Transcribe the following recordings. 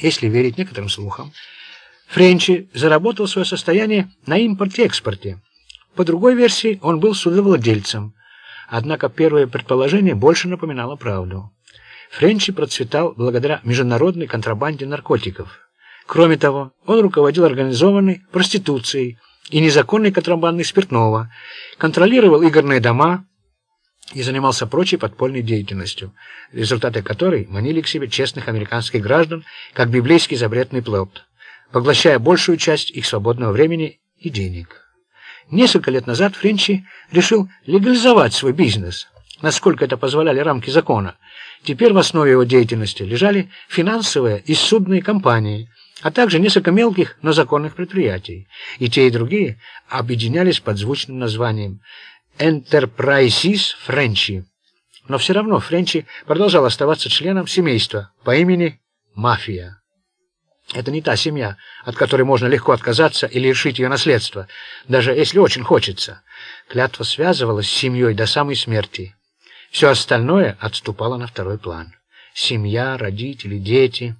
Если верить некоторым слухам, Френчи заработал свое состояние на импорте-экспорте. По другой версии, он был судовладельцем. Однако первое предположение больше напоминало правду. Френчи процветал благодаря международной контрабанде наркотиков. Кроме того, он руководил организованной проституцией и незаконной контрабандой спиртного, контролировал игорные дома и занимался прочей подпольной деятельностью, результаты которой манили к себе честных американских граждан, как библейский запретный плод, поглощая большую часть их свободного времени и денег. Несколько лет назад Френчи решил легализовать свой бизнес, насколько это позволяли рамки закона. Теперь в основе его деятельности лежали финансовые и судные компании, а также несколько мелких, но законных предприятий. И те, и другие объединялись под звучным названием Enterprises Френчи. Но все равно Френчи продолжал оставаться членом семейства по имени Мафия. Это не та семья, от которой можно легко отказаться или лишить ее наследства, даже если очень хочется. Клятва связывалась с семьей до самой смерти. Все остальное отступало на второй план. Семья, родители, дети.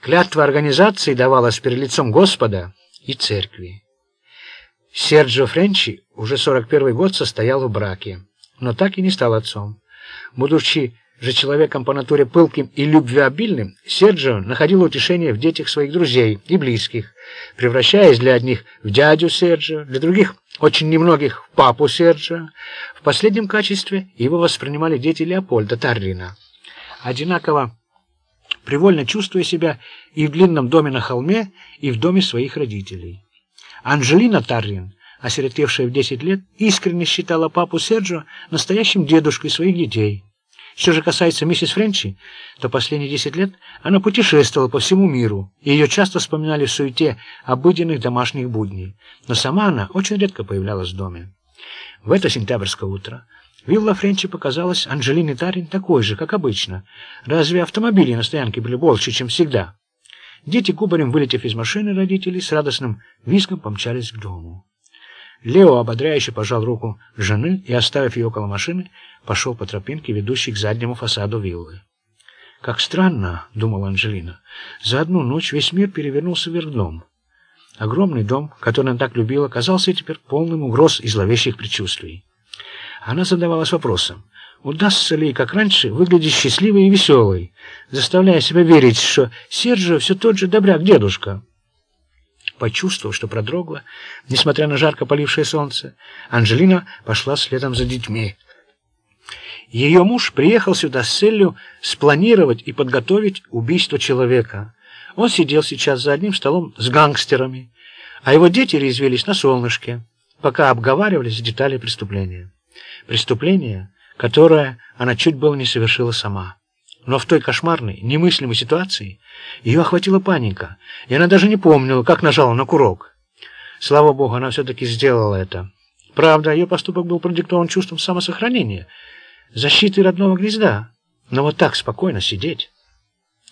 Клятва организации давалась перед лицом Господа и церкви. Серджио Френчи уже 41 год состоял в браке, но так и не стал отцом. Будучи же человеком по натуре пылким и любвеобильным, Серджио находил утешение в детях своих друзей и близких, превращаясь для одних в дядю Серджио, для других, очень немногих, в папу Серджио. В последнем качестве его воспринимали дети Леопольда Таррина. Одинаково привольно чувствуя себя и в длинном доме на холме, и в доме своих родителей. Анжелина Таррин, осиротевшая в 10 лет, искренне считала папу Серджио настоящим дедушкой своих детей. Что же касается миссис Френчи, то последние десять лет она путешествовала по всему миру, и ее часто вспоминали в суете обыденных домашних будней, но сама она очень редко появлялась в доме. В это сентябрьское утро вилла Френчи показалась Анжелине Тарин такой же, как обычно. Разве автомобили на стоянке были больше, чем всегда? Дети, кубарем вылетев из машины родителей, с радостным визгом помчались к дому. Лео ободряюще пожал руку жены и, оставив ее около машины, пошел по тропинке, ведущей к заднему фасаду виллы. «Как странно», — думала Анжелина, — «за одну ночь весь мир перевернулся вверх дном». Огромный дом, который она так любила, казался теперь полным угроз и зловещих предчувствий. Она задавалась вопросом, удастся ли, как раньше, выглядеть счастливой и веселой, заставляя себя верить, что Серджио все тот же добряк-дедушка. Почувствовав, что продрогла, несмотря на жарко полившее солнце, Анжелина пошла следом за детьми. Ее муж приехал сюда с целью спланировать и подготовить убийство человека. Он сидел сейчас за одним столом с гангстерами, а его дети резвились на солнышке, пока обговаривались детали преступления. Преступление, которое она чуть было не совершила сама. Но в той кошмарной, немыслимой ситуации ее охватила паника, и она даже не помнила, как нажала на курок. Слава богу, она все-таки сделала это. Правда, ее поступок был продиктован чувством самосохранения, защиты родного гнезда. Но вот так спокойно сидеть,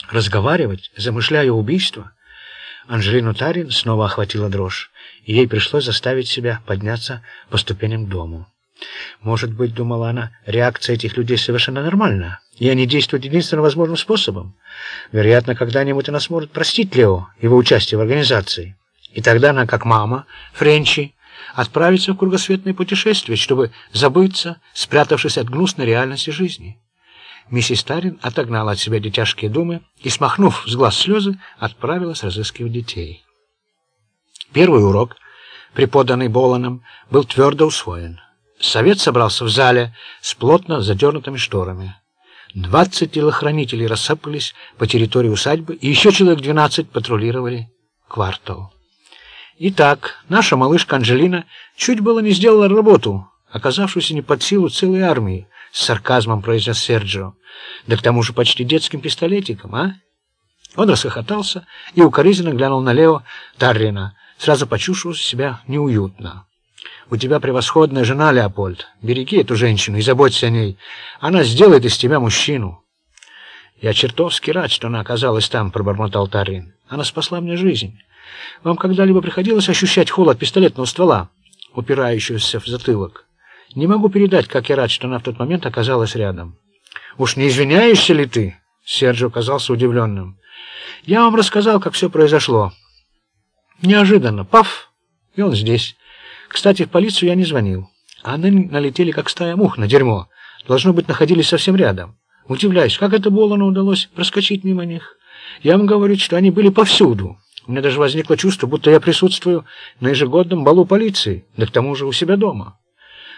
разговаривать, замышляя убийство... Анжелину Тарин снова охватила дрожь, и ей пришлось заставить себя подняться по ступеням к дому. Может быть, думала она, реакция этих людей совершенно нормальна, и они действуют единственно возможным способом. Вероятно, когда-нибудь она сможет простить Лео его участие в организации. И тогда она, как мама, Френчи, отправится в кругосветное путешествие, чтобы забыться, спрятавшись от гнусной реальности жизни. Миссис Тарин отогнала от себя детяшкие думы и, смахнув с глаз слезы, отправилась разыскивать детей. Первый урок, преподанный Боланом, был твердо усвоен. Совет собрался в зале с плотно задернутыми шторами. Двадцать телохранителей рассыпались по территории усадьбы, и еще человек двенадцать патрулировали квартал. Итак, наша малышка Анжелина чуть было не сделала работу, оказавшуюся не под силу целой армии, с сарказмом произнес Серджио. Да к тому же почти детским пистолетиком, а? Он расхохотался и укоризненно глянул на Лео Таррина, сразу почувствовав себя неуютно. У тебя превосходная жена, Леопольд. Береги эту женщину и заботься о ней. Она сделает из тебя мужчину. Я чертовски рад, что она оказалась там, пробормотал Тарин. Она спасла мне жизнь. Вам когда-либо приходилось ощущать холод пистолетного ствола, упирающегося в затылок? Не могу передать, как я рад, что она в тот момент оказалась рядом. Уж не извиняешься ли ты? Серджио казался удивленным. Я вам рассказал, как все произошло. Неожиданно, паф, и он здесь. Кстати, в полицию я не звонил. Они налетели, как стая мух на дерьмо. Должно быть, находились совсем рядом. Удивляюсь, как это Болону удалось проскочить мимо них. Я вам говорю, что они были повсюду. У меня даже возникло чувство, будто я присутствую на ежегодном балу полиции, да к тому же у себя дома.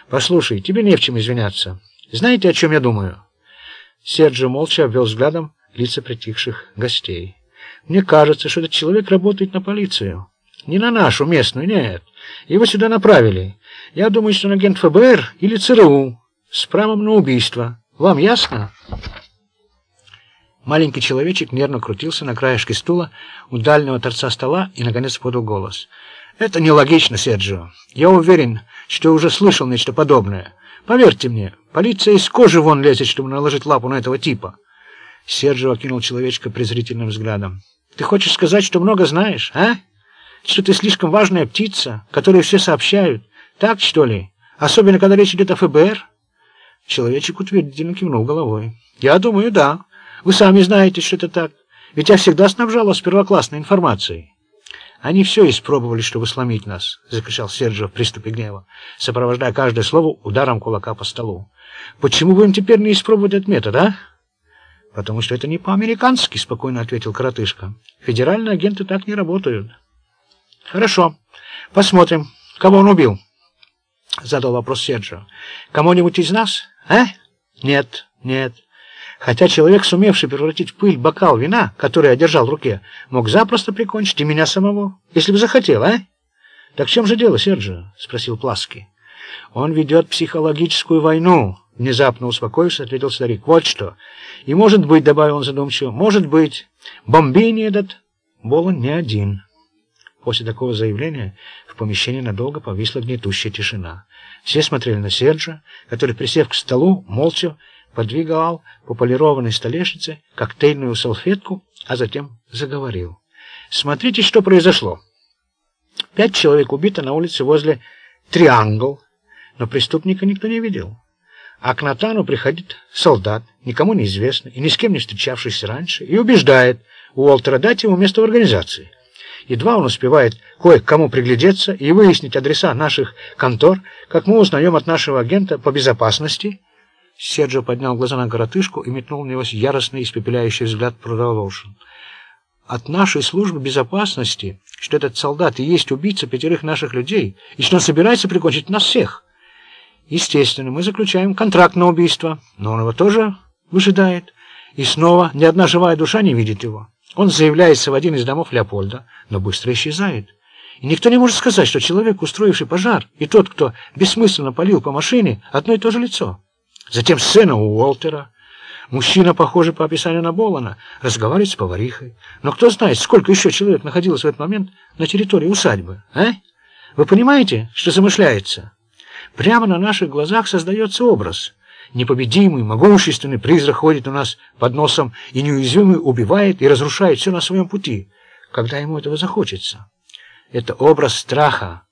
Послушай, тебе не в чем извиняться. Знаете, о чем я думаю?» Серджио молча обвел взглядом лица притихших гостей. «Мне кажется, что этот человек работает на полицию. Не на нашу местную, нет. Его сюда направили. Я думаю, что он агент ФБР или ЦРУ с правом на убийство. Вам ясно?» Маленький человечек нервно крутился на краешке стула у дальнего торца стола и, наконец, подал голос. «Это нелогично, Серджио. Я уверен, что уже слышал нечто подобное. Поверьте мне, полиция из кожи вон лезет, чтобы наложить лапу на этого типа». Серджио окинул человечка презрительным взглядом. «Ты хочешь сказать, что много знаешь, а? Что ты слишком важная птица, которой все сообщают? Так, что ли? Особенно, когда речь идет о ФБР?» Человечек утвердительно кивнул головой. «Я думаю, да». Вы сами знаете, что это так. Ведь я всегда снабжал вас первоклассной информацией. Они все испробовали, чтобы сломить нас, — закричал Серджио в приступе гнева, сопровождая каждое слово ударом кулака по столу. Почему бы им теперь не испробовать этот метод, а? Потому что это не по-американски, — спокойно ответил коротышка. Федеральные агенты так не работают. Хорошо. Посмотрим, кого он убил. Задал вопрос Серджио. Кому-нибудь из нас, а? Нет, нет. Хотя человек, сумевший превратить в пыль бокал вина, который я держал в руке, мог запросто прикончить и меня самого, если бы захотел, а? Так в чем же дело, Серджио? — спросил Пласки. Он ведет психологическую войну, — внезапно успокоившись, ответил старик. Вот что. И может быть, — добавил он задумчиво, — может быть, бомбини этот Болон не один. После такого заявления в помещении надолго повисла гнетущая тишина. Все смотрели на Серджа, который, присев к столу, молча подвигал по полированной столешнице коктейльную салфетку, а затем заговорил. «Смотрите, что произошло. Пять человек убито на улице возле Триангл, но преступника никто не видел. А к Натану приходит солдат, никому неизвестный и ни с кем не встречавшийся раньше, и убеждает Уолтера дать ему место в организации. Едва он успевает кое-к-кому приглядеться и выяснить адреса наших контор, как мы узнаем от нашего агента по безопасности – Серджио поднял глаза на коротышку и метнул в него яростный испепеляющий взгляд, продолжил. «От нашей службы безопасности, что этот солдат и есть убийца пятерых наших людей, и что он собирается прикончить нас всех. Естественно, мы заключаем контракт на убийство, но он его тоже выжидает, и снова ни одна живая душа не видит его. Он заявляется в один из домов Леопольда, но быстро исчезает». И никто не может сказать, что человек, устроивший пожар, и тот, кто бессмысленно полил по машине, одно и то же лицо. Затем сцена у Уолтера. Мужчина, похожий по описанию на Болана, разговаривает с поварихой. Но кто знает, сколько еще человек находилось в этот момент на территории усадьбы, а? Вы понимаете, что замышляется? Прямо на наших глазах создается образ. Непобедимый, могущественный призрак ходит у нас под носом и неуязвимый убивает и разрушает все на своем пути, когда ему этого захочется. Это образ страха.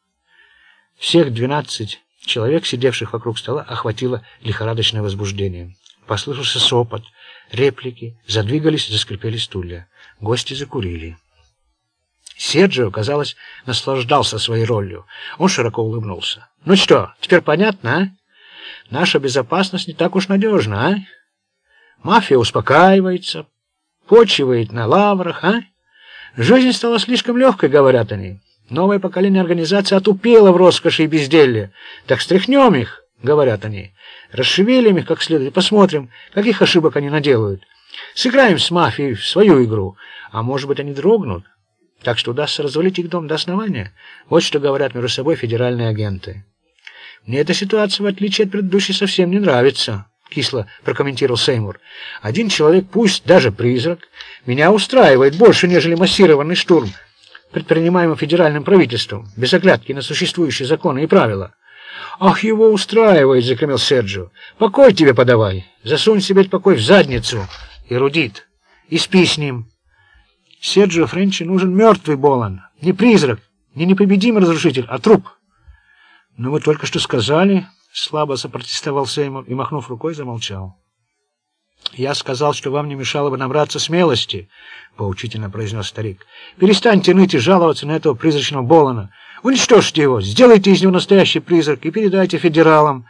Всех двенадцать Человек, сидевших вокруг стола, охватило лихорадочное возбуждение. Послышался сопот, реплики, задвигались, заскрипели стулья. Гости закурили. Серджио, казалось, наслаждался своей ролью. Он широко улыбнулся. «Ну что, теперь понятно, а? Наша безопасность не так уж надежна, а? Мафия успокаивается, почивает на лаврах, а? Жизнь стала слишком легкой, говорят они. Новое поколение организации отупело в роскоши и безделье. Так стряхнем их, говорят они. Расшевелим их как следует, посмотрим, каких ошибок они наделают. Сыграем с мафией в свою игру, а может быть они дрогнут. Так что удастся развалить их дом до основания. Вот что говорят между собой федеральные агенты. Мне эта ситуация, в отличие от предыдущей, совсем не нравится, кисло прокомментировал Сеймур. Один человек, пусть даже призрак, меня устраивает больше, нежели массированный штурм предпринимаемым федеральным правительством, без оглядки на существующие законы и правила. «Ах, его устраивает!» — закремел Серджио. «Покой тебе подавай! Засунь себе покой в задницу!» Эрудит. «И спи с ним!» Серджио Френчи нужен мертвый Болан, не призрак, не непобедимый разрушитель, а труп. «Но вы только что сказали...» — слабо сопротестовал Сеймур и, махнув рукой, замолчал. «Я сказал, что вам не мешало бы набраться смелости», — поучительно произнес старик. «Перестаньте ныть и жаловаться на этого призрачного Болана. Уничтожьте его, сделайте из него настоящий призрак и передайте федералам».